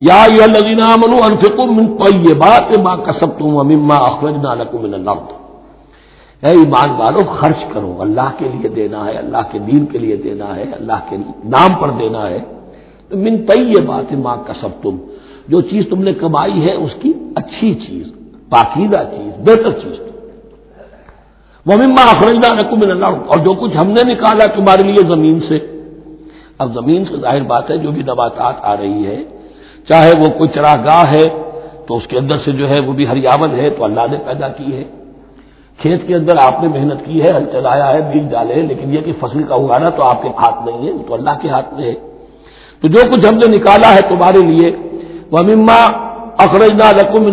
یا لذینا منو انفکم من طیبات ما کسبتم ومما اخرجنا لکم من الارض۔ اے ایمان والو، خرچ کرو۔ اللہ کے لیے دینا ہے، اللہ کے دین کے لیے دینا ہے، اللہ کے نام پر دینا ہے۔ من طیبات ما کسبتم۔ جو چیز تم نے کمائی ہے، اس کی اچھی چیز، پاکیزہ چیز، بہتر چیز۔ وہ مما اخرجنا لکم من الارض۔ اور جو کچھ ہم نے نکالا تمہارے لیے زمین سے۔ اب زمین سے ظاہر بات ہے، جو بھی نباتات آ رہی ہے چاہے وہ کوئی چراہ گاہ ہے، تو اس کے اندر سے جو ہے وہ بھی ہریاون ہے، تو اللہ نے پیدا کی ہے۔ کھیت کے اندر آپ نے محنت کی ہے، ہل چلایا ہے، بیج ڈالے ہیں، لیکن یہ کہ فصل کا اگانا تو آپ کے ہاتھ نہیں ہے تو اللہ کے ہاتھ میں ہے۔ تو جو کچھ ہم نے نکالا ہے تمہارے لیے وہ مما اخرجنا رقم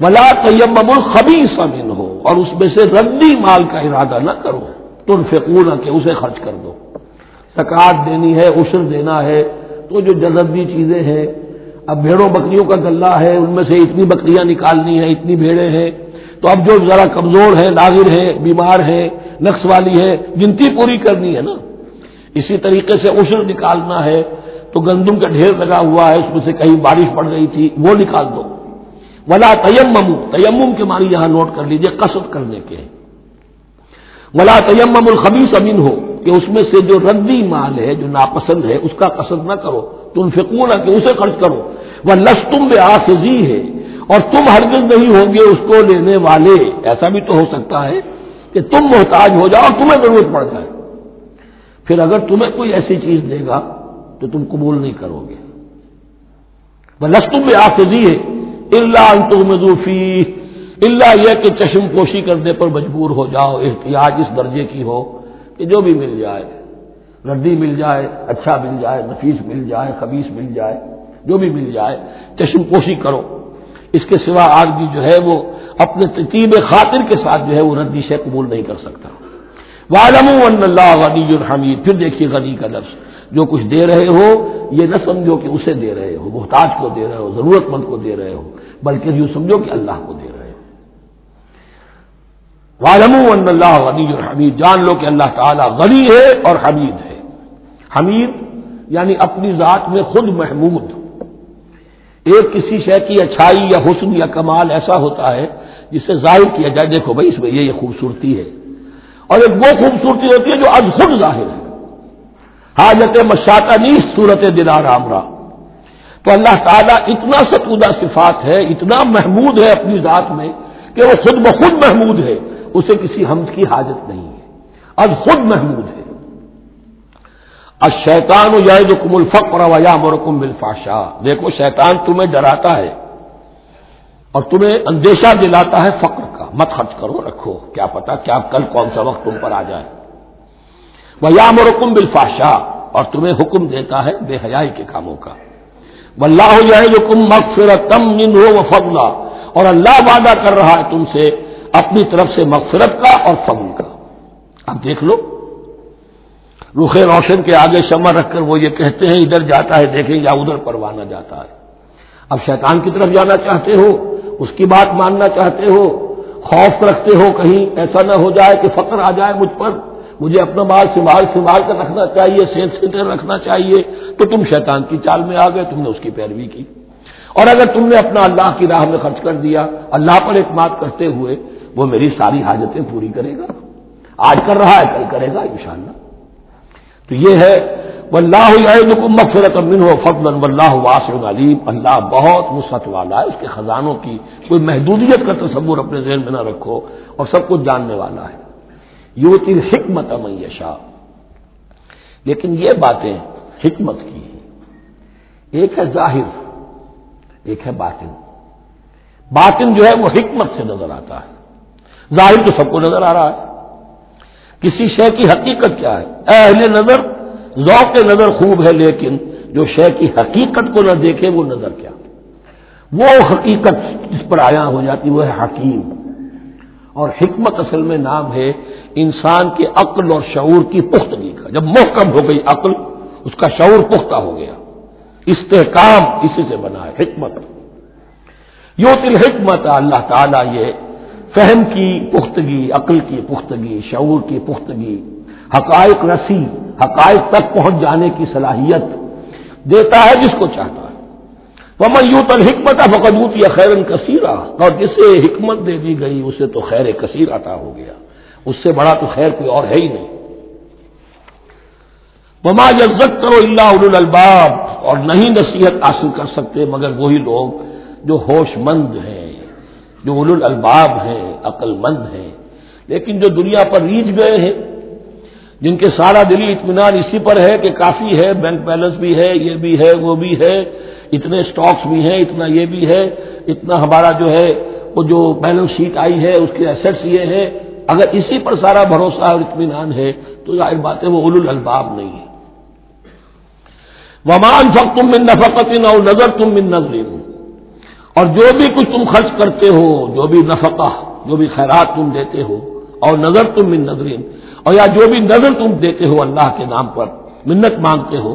ولا طیم الخبی سمن ہو اور اس میں سے ردی مال کا ارادہ نہ کرو۔ تم فکون کہ اسے خرچ کر دو۔ سکاط دینی ہے عشر دینا ہے تو جو جذبی چیزیں ہیں، اب بھیڑوں بکریوں کا گلہ ہے، ان میں سے اتنی بکریاں نکالنی ہیں، اتنی بھیڑیں ہیں، تو اب جو ذرا کمزور ہے ناغر ہے بیمار ہے نقص والی ہے گنتی پوری کرنی ہے نا۔ اسی طریقے سے عشر نکالنا ہے، تو گندم کا ڈھیر لگا ہوا ہے، اس میں سے کہیں بارش پڑ گئی تھی، وہ نکال دو۔ ولا تیمم تیمم کے معنی یہاں نوٹ کر لیجیے، قصد کرنے کے۔ ولا تیمم الخبیس امین ہو کہ اس میں سے جو ردی مال ہے، جو ناپسند ہے، اس کا قصد نہ کرو۔ تم فکون کہ اسے خرچ کرو۔ وہ لش تم بے آسزی ہے اور تم ہرگز نہیں ہوں گے اس کو لینے والے۔ ایسا بھی تو ہو سکتا ہے کہ تم محتاج ہو جاؤ اور تمہیں ضرورت پڑ جائے۔ پھر اگر تمہیں کوئی ایسی چیز دے گا، تو تم قبول نہیں کرو گے۔ وہ لشتم بے آسزی ہے اللہ انتظوفی اللہ یہ کہ چشم پوشی کرنے پر مجبور ہو جاؤ احتیاط اس درجے کی ہو۔ کہ جو بھی مل جائے ردی مل جائے اچھا مل جائے، نفیس مل جائے خبیص مل جائے، جو بھی مل جائے چشم پوشی کرو۔ اس کے سوا آدمی جو ہے وہ اپنے ترتیب خاطر کے ساتھ جو ہے وہ ردی سے قبول نہیں کر سکتا۔ والم اللہ غنی الحمید پھر دیکھیے غنی کا لفظ۔ جو کچھ دے رہے ہو، یہ نہ سمجھو کہ اسے دے رہے ہو، محتاج کو دے رہے ہو ضرورت مند کو دے رہے ہو، بلکہ یوں سمجھو کہ اللہ کو والم اللہ غنی الحمید جان لو کہ اللہ تعالیٰ غنی ہے اور حمید ہے۔ حمید یعنی اپنی ذات میں خود محمود۔ ایک کسی شے کی اچھائی یا حسن یا کمال ایسا ہوتا ہے جسے ظاہر کیا جائے۔ دیکھو بھائی، اس میں یہ خوبصورتی ہے۔ اور ایک وہ خوبصورتی ہوتی ہے جو از خود ظاہر ہے۔ حاجت مشاطہ نہیں، صورت دلار عامرہ۔ تو اللہ تعالیٰ اتنا ستودہ صفات ہے، اتنا محمود ہے اپنی ذات میں کہ وہ خود بخود محمود ہے۔ اسے کسی حمد کی حاجت نہیں ہے۔ اب خود محمود ہے۔ شیطان و جائے جو کم الفقر ویا مرکم بالفاشا دیکھو، شیطان تمہیں ڈراتا ہے اور تمہیں اندیشہ دلاتا ہے فقر کا۔ مت خرچ کرو، رکھو۔ کیا پتا کیا کل کون سا وقت تم پر آ جائے۔ ویا مرکم بالفاشا اور تمہیں حکم دیتا ہے بے حیائی کے کاموں کا۔ واللہ جائے جو کم مغفرت تم ہو فضلہ۔ اور اللہ وعدہ کر رہا ہے تم سے اپنی طرف سے مغفرت کا اور فضل کا۔ اب دیکھ لو۔ رخ روشن کے آگے شمع رکھ کر وہ یہ کہتے ہیں، ادھر جاتا ہے، دیکھیں یا ادھر پروانہ جاتا ہے۔ اب شیطان کی طرف جانا چاہتے ہو، اس کی بات ماننا چاہتے ہو، خوف رکھتے ہو کہیں ایسا نہ ہو جائے کہ فقر آ جائے مجھ پر۔ مجھے اپنا مال سنبھال سنبھال کر رکھنا چاہیے صحت سے رکھنا چاہیے۔ تو تم شیطان کی چال میں آ گئے، تم نے اس کی پیروی کی۔ اور اگر تم نے اپنا اللہ کی راہ میں خرچ کر دیا، اللہ پر اعتماد کرتے ہوئے وہ میری ساری حاجتیں پوری کرے گا۔ آج کر رہا ہے، کل کرے گا، انشاءاللہ۔ تو یہ ہے اللہ مغفرت امن ہو فضل اللہ واسع علیم اللہ بہت وسعت والا ہے، اس کے خزانوں کی کوئی محدودیت کا تصور اپنے ذہن میں نہ رکھو، اور سب کچھ جاننے والا ہے۔ یو تین حکمت امیشا لیکن یہ باتیں حکمت کی ایک ہے ظاہر، ایک ہے باطن۔ باطن جو ہے وہ حکمت سے نظر آتا ہے۔ ظاہر تو سب کو نظر آ رہا ہے۔ کسی شے کی حقیقت کیا ہے؟ اہل نظر، ذوق نظر خوب ہے، لیکن جو شے کی حقیقت کو نہ دیکھے، وہ نظر کیا؟ وہ حقیقت جس پر آیا ہو جاتی، وہ ہے حکیم۔ اور حکمت اصل میں نام ہے انسان کے عقل اور شعور کی پختگی کا۔ جب محکم ہو گئی عقل، اس کا شعور پختہ ہو گیا۔ استحکام اسی سے بنا ہے، حکمت۔ یو تل حکمت اللہ تعالیٰ یہ فہم کی پختگی، عقل کی پختگی، شعور کی پختگی، حقائق رسی، حقائق تک پہنچ جانے کی صلاحیت دیتا ہے جس کو چاہتا ہے۔ وہ میوت الحکمت فقدوت یا خیرن کثیرہ اور جسے حکمت دے دی گئی، اسے تو خیر کثیر عطا ہو گیا۔ اس سے بڑا تو خیر کوئی اور ہے ہی نہیں۔ وما عزت کرو اللہ الباب اور نہیں نصیحت حاصل کر سکتے مگر وہی لوگ جو ہوش مند ہیں۔ جو اول الباب ہیں عقل مند ہیں۔ لیکن جو دنیا پر ریچ گئے ہیں، جن کے سارا دلی اطمینان اسی پر ہے کہ کافی ہے، بینک بیلنس بھی ہے، یہ بھی ہے، وہ بھی ہے، اتنے اسٹاکس بھی ہیں، اتنا یہ بھی ہے، اتنا ہمارا جو ہے، وہ جو بیلنس شیٹ آئی ہے، اس کے ایسٹس یہ ہے اگر اسی پر سارا بھروسہ اور اطمینان ہے، تو ظاہر بات ہے وہ اول الباب نہیں ہے۔ ومان فخ تم من نفقت اور نظر تم من نظر اور جو بھی کچھ تم خرچ کرتے ہو، جو بھی نفقہ، جو بھی خیرات تم دیتے ہو، اور نظر تم من نظرین، اور یا جو بھی نظر تم دیتے ہو اللہ کے نام پر، منت مانگتے ہو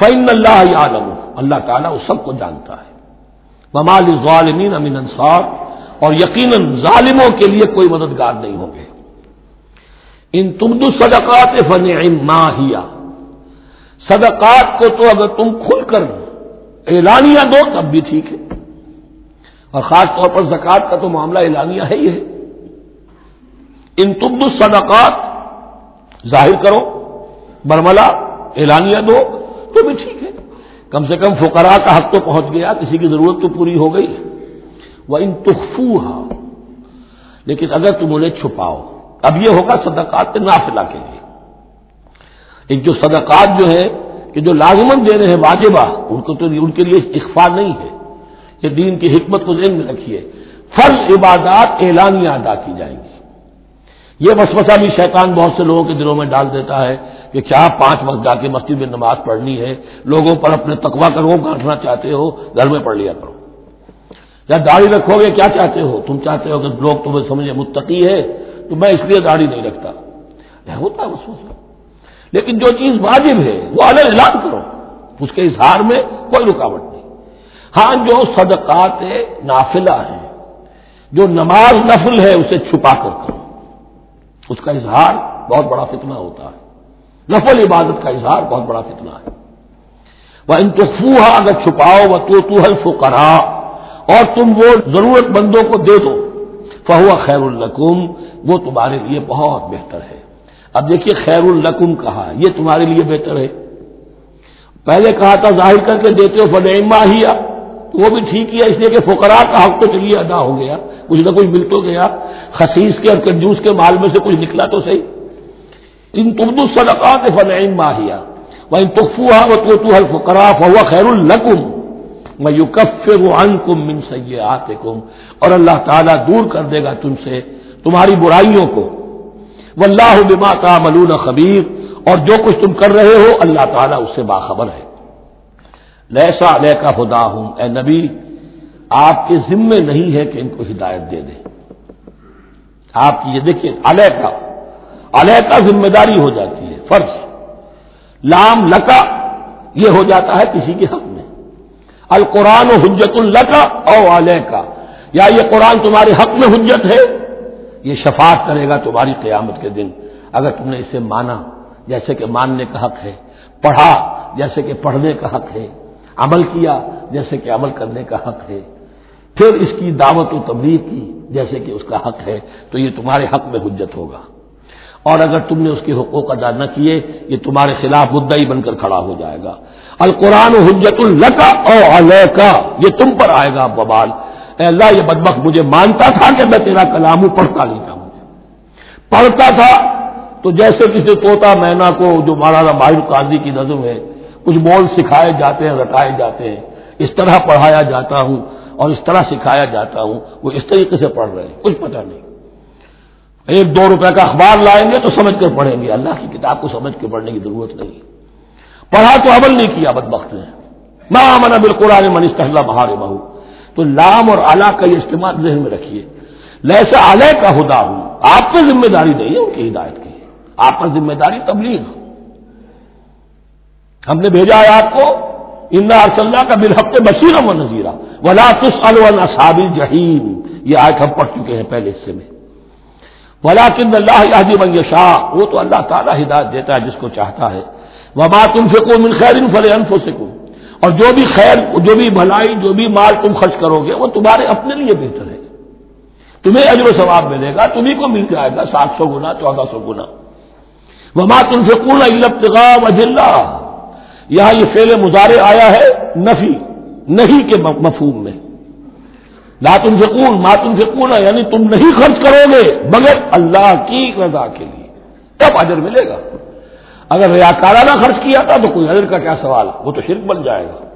فن اللہ عالم اللہ تعالیٰ اس سب کو جانتا ہے۔ ممال ظالمین امین انصار اور یقیناً ظالموں کے لیے کوئی مددگار نہیں ہوں گے ان تم صدقات فن ماہیا صدقات کو تو اگر تم کھل کر اعلانیہ دو، تب بھی ٹھیک ہے۔ اور خاص طور پر زکوٰۃ کا تو معاملہ اعلانیہ ہے ہی ہے۔ ان تبد صدقات، ظاہر کرو، برملا، اعلانیہ دو، تو بھی ٹھیک ہے۔ کم سے کم فقراء کا حق تو پہنچ گیا، کسی کی ضرورت تو پوری ہو گئی۔ وہ ان تخفو لیکن اگر تم انہیں چھپاؤ، اب یہ ہوگا صدقات نافلہ کے لیے۔ ایک جو صدقات جو ہے کہ جو لازمن دے رہے ہیں، واجبہ، ان کو تو ان کے لیے اخفا نہیں ہے۔ یہ دین کی حکمت کو ذہن میں رکھیے۔ فرض عبادات اعلانیہ ادا کی جائیں گی۔ یہ وسوسہ بھی شیطان بہت سے لوگوں کے دلوں میں ڈال دیتا ہے کہ کیا پانچ وقت جا کے مسجد میں نماز پڑھنی ہے؟ لوگوں پر اپنے تقوا کرو گانٹنا چاہتے ہو، گھر میں پڑھ لیا کرو۔ یا داڑھی رکھو گے، کیا چاہتے ہو؟ تم چاہتے ہو کہ لوگ تمہیں سمجھے متقی ہے، تو میں اس لیے داڑھی نہیں رکھتا۔ ہوتا ہے وسوسہ۔ لیکن جو چیز واجب ہے، وہ الگ اعلان کرو۔ اس کے اظہار میں کوئی رکاوٹ ہاں جو صدقات نافلہ ہیں، جو نماز نفل ہے، اسے چھپا کر کرو۔ اس کا اظہار بہت بڑا فتنہ ہوتا ہے۔ نفل عبادت کا اظہار بہت بڑا فتنہ ہے۔ وہ انتفوہ اگر چھپاؤ وہ تو تو کرا اور تم وہ ضرورت مندوں کو دے دو فہو خیر القم وہ تمہارے لیے بہت بہتر ہے۔ اب دیکھیے خیر القم کہا، یہ تمہارے لیے بہتر ہے۔ پہلے کہا تھا، ظاہر کر کے دیتے ہو فنما ہی وہ بھی ٹھیک ہے، اس لیے کہ فقرا کا حق تو چلیے ادا ہو گیا۔ کچھ نہ کچھ مل تو گیا۔ خسیس کے اور کنجوس کے مال میں سے کچھ نکلا تو صحیح۔ ان تردو صدقات فنعیم ماہیا وہ تخوا و تو تو الفقرا فوا خیر القم میں یو کف کم من سید اور اللہ تعالیٰ دور کر دے گا تم سے تمہاری برائیوں کو۔ وہ اللہ بما کا ملون خبیر اور جو کچھ تم کر رہے ہو، اللہ تعالیٰ اس سے باخبر ہے۔ لہسا علیہ کا خدا ہوں اے نبی، آپ کے ذمے نہیں ہے کہ ان کو ہدایت دے دیں۔ آپ کی یہ دیکھیے علیہ کا علیہ کا ذمہ داری ہو جاتی ہے، فرض۔ لام لکا، یہ ہو جاتا ہے کسی کے حق میں۔ القرآن و حجت القا او علیہ کا یا یہ قرآن تمہارے حق میں حجت ہے، یہ شفاعت کرے گا تمہاری قیامت کے دن۔ اگر تم نے اسے مانا، جیسے کہ ماننے کا حق ہے، پڑھا، جیسے کہ پڑھنے کا حق ہے عمل کیا جیسے کہ عمل کرنے کا حق ہے۔ پھر اس کی دعوت و تبلیغ کی جیسے کہ اس کا حق ہے، تو یہ تمہارے حق میں حجت ہوگا۔ اور اگر تم نے اس کے حقوق ادا نہ کیے، یہ تمہارے خلاف مدعی بن کر کھڑا ہو جائے گا۔ القرآن حجت القا اور کا یہ تم پر آئے گا ببال۔ اے اللہ، یہ بدبخ مجھے مانتا تھا کہ میں تیرا کلام ہوں، پڑھتا نہیں تھا مجھے۔ پڑھتا تھا تو جیسے کسی توتا مینا کو جو مولانا ماہر قاضی کی نظم ہے کچھ بول سکھائے جاتے ہیں، رٹائے جاتے ہیں۔ اس طرح پڑھایا جاتا ہوں اور اس طرح سکھایا جاتا ہوں۔ وہ اس طریقے سے پڑھ رہے ہیں، کچھ پتہ نہیں۔ ایک دو روپے کا اخبار لائیں گے تو سمجھ کر پڑھیں گے۔ اللہ کی کتاب کو سمجھ کے پڑھنے کی ضرورت نہیں۔ پڑھا تو عمل نہیں کیا بد نے۔ ماں من بالقرآن منیش اللہ بہار بہو تو لام اور اعلیٰ کا یہ استعمال ذہن میں رکھیے۔ لہسا اعلی کا ہدا ہوں آپ کی ذمہ داری نہیں ہے ان کی ہدایت کی۔ آپ پر ذمہ داری تبلیغ۔ ہم نے بھیجا ہے آپ کو ان ارسلہ کا بال ہفتے بشیر و نذیرہ ولا تس الصابی جہیم یہ آج ہم پڑھ چکے ہیں پہلے حصے میں۔ ولا کن اللہ من شاہ وہ تو اللہ تعالیٰ ہدایت دیتا ہے جس کو چاہتا ہے۔ وہ بات تم سے من خیر فل انفو سے کو اور جو بھی خیر، جو بھی بھلائی، جو بھی مال تم خرچ کرو گے، وہ تمہارے اپنے لیے بہتر ہے۔ تمہیں اجر و ثواب ملے گا، تمہیں کو مل جائے گا۔ سات سو گنا، چودہ سو گنا۔ وما تم سے کون البتغام اجلّہ یہاں یہ فیل مظاہرے آیا ہے نفی، نہیں کے مفہوم میں۔ لا تم سے کون تم سے کون یعنی تم نہیں خرچ کرو گے، مگر اللہ کی رضا کے لیے۔ تب اجر ملے گا۔ اگر ریاکارانہ خرچ کیا تھا تو کوئی اجر کا کیا سوال؟ وہ تو شرک بن جائے گا۔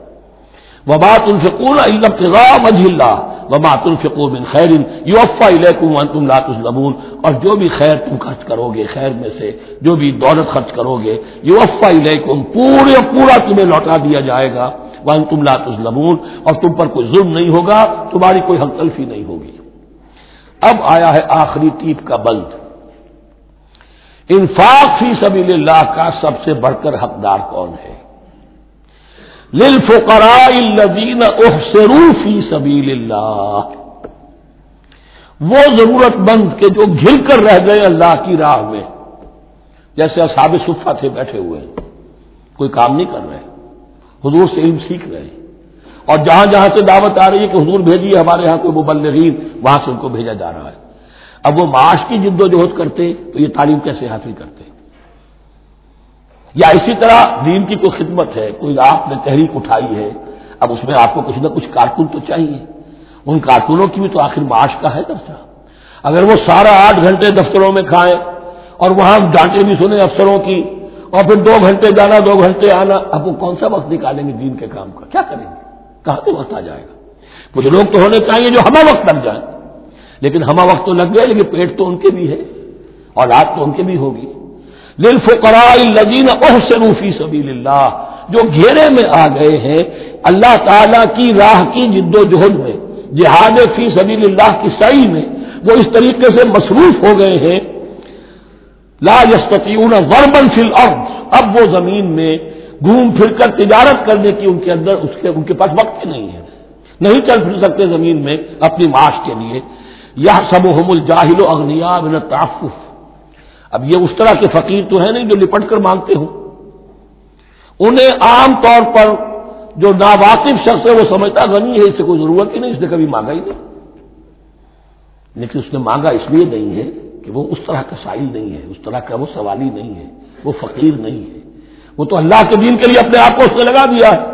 وبا تم سے کون اللہ وبا تم سے بن خیر یو افا تم لات البون اور جو بھی خیر تم خرچ کرو گے خیر میں سے، جو بھی دولت خرچ کرو گے یو افا پورے پورا تمہیں لوٹا دیا جائے گا ون تم لات اور تم پر کوئی ظلم نہیں ہوگا، تمہاری کوئی حق تلفی نہیں ہوگی۔ اب آیا ہے آخری ٹیپ کا بند۔ انفاق فی سبیل اللہ کا سب سے بڑھ کر حقدار کون ہے؟ الذین احسروا فی سبیل اللہ۔ وہ ضرورت مند کے جو گھر کر رہ گئے اللہ کی راہ میں، جیسے اصحاب صفا تھے بیٹھے ہوئے کوئی کام نہیں کر رہے حضور سے علم سیکھ رہے اور جہاں جہاں سے دعوت آ رہی ہے کہ حضور بھیجیے، ہمارے یہاں کوئی مبلغین، وہاں سے ان کو بھیجا جا رہا ہے۔ اب وہ معاش کی جد و جہد کرتے، تو یہ تعلیم کیسے حاصل کرتے؟ یا اسی طرح دین کی کوئی خدمت ہے، کوئی آپ نے تحریک اٹھائی ہے، اب اس میں آپ کو کچھ نہ کچھ کارکن تو چاہیے۔ ان کارکنوں کی بھی تو آخر معاش کا ہے درجہ اگر وہ سارا آٹھ گھنٹے دفتروں میں کھائیں اور وہاں ڈانٹے بھی سنیں افسروں کی، اور پھر دو گھنٹے جانا، دو گھنٹے آنا، اب وہ کون سا وقت نکالیں گے دین کے کام کا؟ کیا کریں گے؟ کہاں سے وقت آ جائے گا؟ کچھ لوگ تو ہونے چاہیے جو ہمیں وقت لگ جائیں، لیکن ہما وقت تو لگ گئے، لیکن پیٹ تو ان کے بھی ہے اور رات تو ان کے بھی ہوگی۔ فی سبیل اللہ۔ جو گھیرے میں آ گئے ہیں، اللہ تعالی کی راہ کی جد و جہد میں، جہاد فی سبیل اللہ کی سعی میں وہ اس طریقے سے مصروف ہو گئے ہیں۔ لا یستطیعون وربن فی الارض۔ اب وہ زمین میں گھوم پھر کر تجارت کرنے کی ان کے اندر، اس کے، ان کے پاس وقت نہیں ہے۔ نہیں چل پھر سکتے زمین میں اپنی معاش کے لیے۔ یہ سب حم الجاہل و اغنیا من تعفف اب یہ اس طرح کے فقیر تو ہیں نہیں جو لپٹ کر مانگتے ہوں۔ انہیں عام طور پر جو ناواقف شخص ہے وہ سمجھتا غنی ہے، اس سے کوئی ضرورت ہی نہیں، اس نے کبھی مانگا ہی نہیں۔ لیکن اس نے مانگا اس لیے نہیں ہے کہ وہ اس طرح کا سائل نہیں ہے، اس طرح کا وہ سوالی نہیں ہے، وہ فقیر نہیں ہے۔ وہ تو اللہ کے دین کے لیے اپنے آپ کو اس نے لگا دیا ہے۔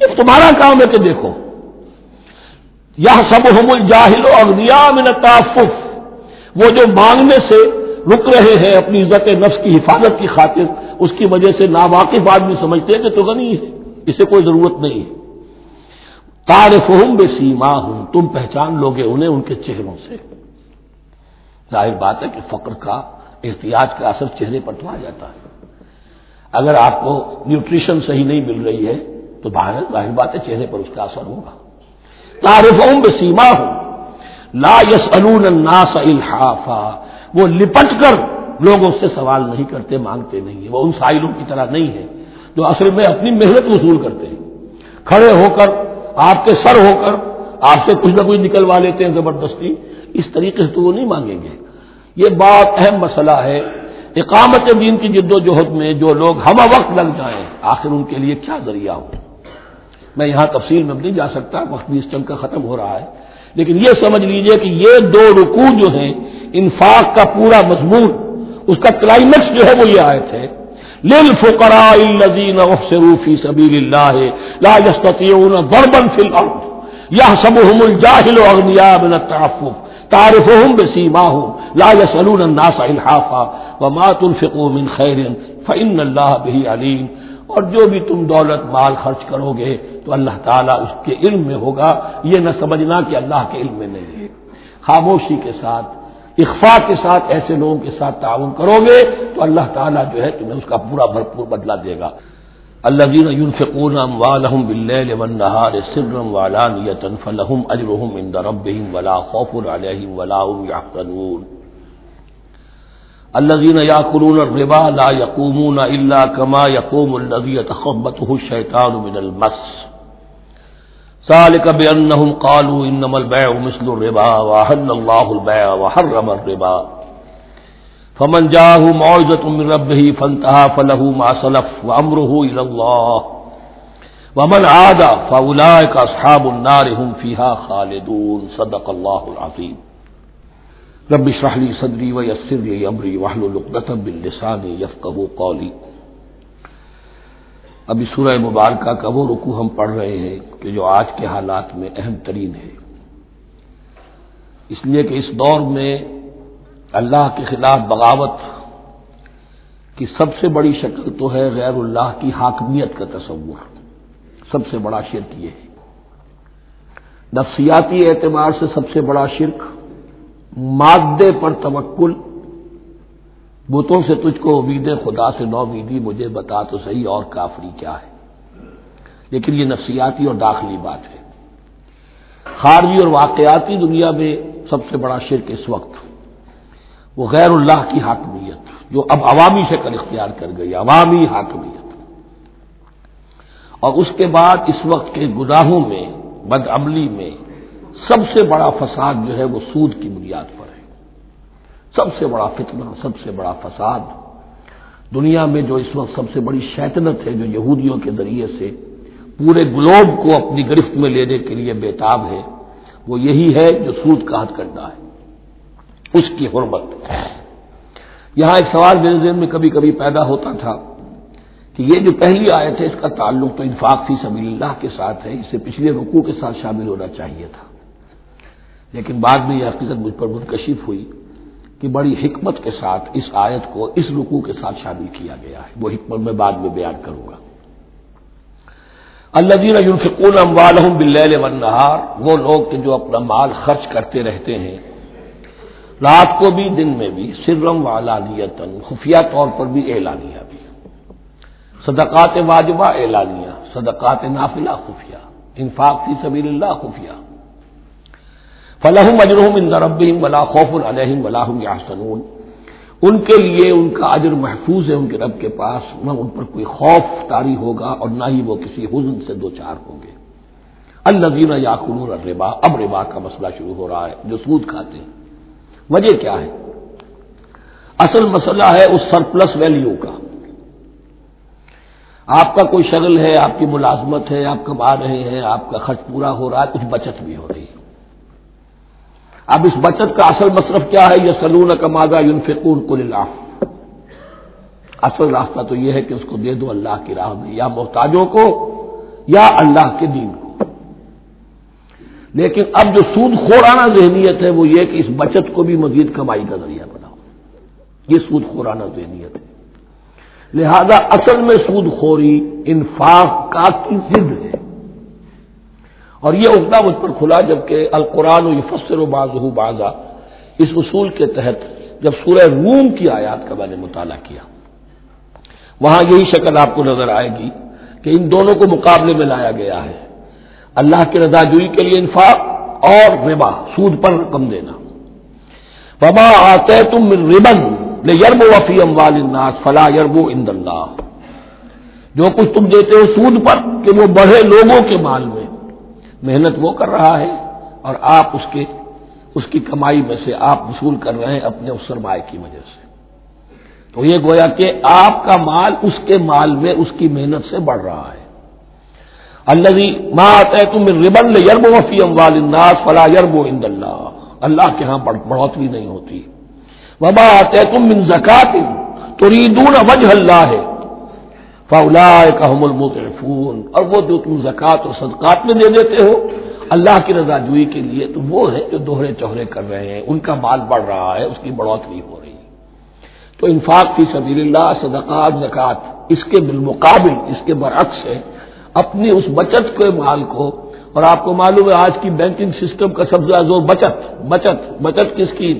یہ تمہارا کام ہے کہ دیکھو۔ یہ سب ہم الجاہل و من تعفف وہ جو مانگنے سے رک رہے ہیں اپنی عزت نفس کی حفاظت کی خاطر، اس کی وجہ سے ناواقف آدمی سمجھتے ہیں کہ تو غنی ہے اسے کوئی ضرورت نہیں ہے۔ تعارف ہوں بے سیما ہوں تم پہچان لوگے انہیں ان کے چہروں سے۔ ظاہر بات ہے کہ فقر کا، احتیاط کا اثر چہرے پر تو آ جاتا ہے۔ اگر آپ کو نیوٹریشن صحیح نہیں مل رہی ہے، تو باہر، ظاہر بات ہے چہرے پر اس کا اثر ہوگا۔ تعارف ہوں بے سیما ہوں لا یس الناس الحافا وہ لپٹ کر لوگوں سے سوال نہیں کرتے، مانگتے نہیں ہیں۔ وہ ان سائلوں کی طرح نہیں ہے جو اصل میں اپنی محنت وصول کرتے ہیں۔ کھڑے ہو کر، آپ کے سر ہو کر، آپ سے کچھ نہ کچھ نکلوا لیتے ہیں زبردستی۔ اس طریقے سے تو وہ نہیں مانگیں گے۔ یہ بات اہم مسئلہ ہے۔ اقامت دین کی جد و جہد میں جو لوگ ہم وقت لگ جائیں، آخر ان کے لیے کیا ذریعہ ہو؟ میں یہاں تفصیل میں نہیں جا سکتا، وقت بھی اس چنگ کا ختم ہو رہا ہے۔ لیکن یہ سمجھ لیجیے کہ یہ دو رکوع جو ہیں، انفاق کا پورا مضمون، اس کا کلائمیکس جو ہے وہ یہ آئے تھے لل فکرا الزین فی سبیل اللہ لا يستطيعون ضربا في الارض يحسبهم الجاهل اغنياء من التعفف تعرفهم بسيماهم لا يسالون الناس الحافا وما تنفقوا من خير فان الله به عليم اور جو بھی تم دولت مال خرچ کرو گے تو اللہ تعالیٰ اس کے علم میں ہوگا۔ یہ نہ سمجھنا کہ اللہ کے علم میں نہیں ہے۔ خاموشی کے ساتھ اخفا کے ساتھ ایسے لوگوں کے ساتھ تعاون کرو گے تو اللہ تعالیٰ جو ہے تمہیں اس کا پورا بھرپور بدلا دے گا۔ اللہ دین یونفقون اموالهم باللیل والنهار سرا وعلانیة فلهم اجرهم عند ربهم ولا خوف عليهم ولا هم يحزنون الذين ياكلون الربا لا يقومون الا كما يقوم الذي يتخبطه الشيطان من المس. ذلك بانهم قالوا انما البيع مثل الربا واحل الله البيع وحرم الربا. فمن جاءه موعظه من ربه فانتهى فله ما سلف وامره الى الله. ومن آدا فولا کا صحاب النار ہم فیحا خالدون. صدق اللہ العظیم رب اشرح لي صدري ويسر لي امري واحلل عقدة من لساني يفقهوا قولي۔ ابھی سورہ مبارکہ کا وہ رکو ہم پڑھ رہے ہیں کہ جو آج کے حالات میں اہم ترین ہے۔ اس لیے کہ اس دور میں اللہ کے خلاف بغاوت کی سب سے بڑی شکل تو ہے غیر اللہ کی حاکمیت کا تصور۔ سب سے بڑا شرک یہ ہے۔ نفسیاتی اعتبار سے سب سے بڑا شرک مادے پر توکل۔ بتوں سے تجھ کو امید خدا سے نو امیدی مجھے بتا تو صحیح اور کافری کیا ہے۔ لیکن یہ نفسیاتی اور داخلی بات ہے۔ خارجی اور واقعاتی دنیا میں سب سے بڑا شرک اس وقت وہ غیر اللہ کی حاکمیت جو اب عوامی شکل اختیار کر گئی، عوامی حاکمیت۔ اور اس کے بعد اس وقت کے گناہوں میں، بد عملی میں سب سے بڑا فساد جو ہے وہ سود کی بنیاد پر ہے۔ سب سے بڑا فتنہ، سب سے بڑا فساد۔ دنیا میں جو اس وقت سب سے بڑی شیطنت ہے، جو یہودیوں کے ذریعے سے پورے گلوب کو اپنی گرفت میں لینے کے لیے بےتاب ہے، وہ یہی ہے جو سود کا حد کرنا ہے۔ اس کی حرمت۔ یہاں ایک سوال میرے ذہن میں کبھی کبھی پیدا ہوتا تھا کہ یہ جو پہلی آیت ہے، اس کا تعلق تو انفاق فی سبیل اللہ کے ساتھ ہے، اسے پچھلے رکوع کے ساتھ شامل ہونا چاہیے تھا۔ لیکن بعد میں یہ حقیقت مجھ پر منکشف ہوئی کہ بڑی حکمت کے ساتھ اس آیت کو اس رکوع کے ساتھ شامل کیا گیا ہے۔ وہ حکمت میں بعد میں بیان کروں گا۔ اللہ دین یونفقون اموالحم بل ونہار وہ لوگ کہ جو اپنا مال خرچ کرتے رہتے ہیں، رات کو بھی، دن میں بھی سرم والا خفیہ طور پر بھی اعلانیہ بھی۔ صدقات واجبہ اعلانیہ، صدقات نافلہ خفیہ، انفاق فی سبیل اللہ خفیہ۔ فلاح اجرحم ان ربیم ولا خوف الحم ولاحم یاسنون ان کے لیے ان کا اجر محفوظ ہے ان کے رب کے پاس، نہ ان پر کوئی خوف تاری ہوگا اور نہ ہی وہ کسی حزن سے دو چار ہوں گے۔ النزین یا الربا، اب ربا کا مسئلہ شروع ہو رہا ہے، جو سود کھاتے ہیں۔ وجہ کیا ہے؟ اصل مسئلہ ہے اس سرپلس ویلیو کا۔ آپ کا کوئی شغل ہے، آپ کی ملازمت ہے، آپ کما رہے ہیں، آپ کا خرچ پورا ہو رہا ہے، کچھ بچت بھی ہو رہی ہے۔ اب اس بچت کا اصل مصرف کیا ہے؟ یہ سلون کمادا یون فکون کو اصل راستہ تو یہ ہے کہ اس کو دے دو اللہ کی راہ میں، یا محتاجوں کو یا اللہ کے دین کو۔ لیکن اب جو سود خورانہ ذہنیت ہے، وہ یہ کہ اس بچت کو بھی مزید کمائی کا ذریعہ بناؤ۔ یہ سود خورانہ ذہنیت ہے۔ لہذا اصل میں سود خوری، انفاق کا کی ضد ہے۔ اور یہ عقدہ مجھ پر کھلا جبکہ القرآن و یفسر و باز بازا اس اصول کے تحت جب سورہ روم کی آیات کا میں نے مطالعہ کیا، وہاں یہی شکل آپ کو نظر آئے گی کہ ان دونوں کو مقابلے میں لایا گیا ہے۔ اللہ کی رضا جوئی کے لیے انفاق اور ربا، سود پر رقم دینا۔ ببا آتے تم ربن یرب وفی اموال الناس فلا یرب اند اللہ جو کچھ تم دیتے ہو سود پر کہ وہ بڑھے لوگوں کے مال میں۔ محنت وہ کر رہا ہے اور آپ اس کے اس کی کمائی میں سے آپ وصول کر رہے ہیں اپنے اس سرمایہ کی وجہ سے تو یہ گویا کہ آپ کا مال اس کے مال میں اس کی محنت سے بڑھ رہا ہے اللہ ماں تم ربن یرب وفی اموال الناس فلا یرب و اند اللہ اللہ کے ہاں بڑھوتری نہیں ہوتی وبا تم من زکات تو ریدون وجہ اللہ ہے فولا کام المطرفون اور وہ جو تم زکوٰۃ اور صدقات میں دے دیتے ہو، اللہ کی رضا جوئی کے لیے تو وہ ہے جو دوہرے چوہرے کر رہے ہیں۔ ان کا مال بڑھ رہا ہے، اس کی بڑھوتری ہو رہی ہے۔ تو انفاق کی سبیل اللہ، صدقات، زکوٰۃ، اس کے بالمقابل، اس کے برعکس ہے۔ اپنی اس بچت کے مال کو، اور آپ کو معلوم ہے آج کی بینکنگ سسٹم کا سب سے زیادہ زور بچت بچت بچت کی؟ اسکیم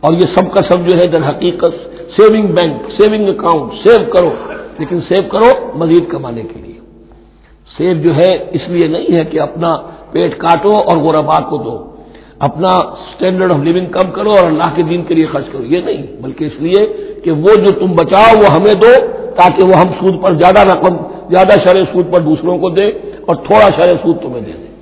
اور یہ سب کا سب جو ہے در حقیقت saving bank saving account save کرو۔ لیکن سیو کرو مزید کمانے کے لیے۔ سیو جو ہے، اس لیے نہیں ہے کہ اپنا پیٹ کاٹو اور غربا کو دو۔ اپنا اسٹینڈرڈ آف لیونگ کم کرو اور اللہ کے دین کے لیے خرچ کرو۔ یہ نہیں، بلکہ اس لیے کہ وہ جو تم بچاؤ، وہ ہمیں دو تاکہ وہ ہم سود پر زیادہ رقم، زیادہ شرح سود پر دوسروں کو دے اور تھوڑا شرح سود تمہیں دے دیں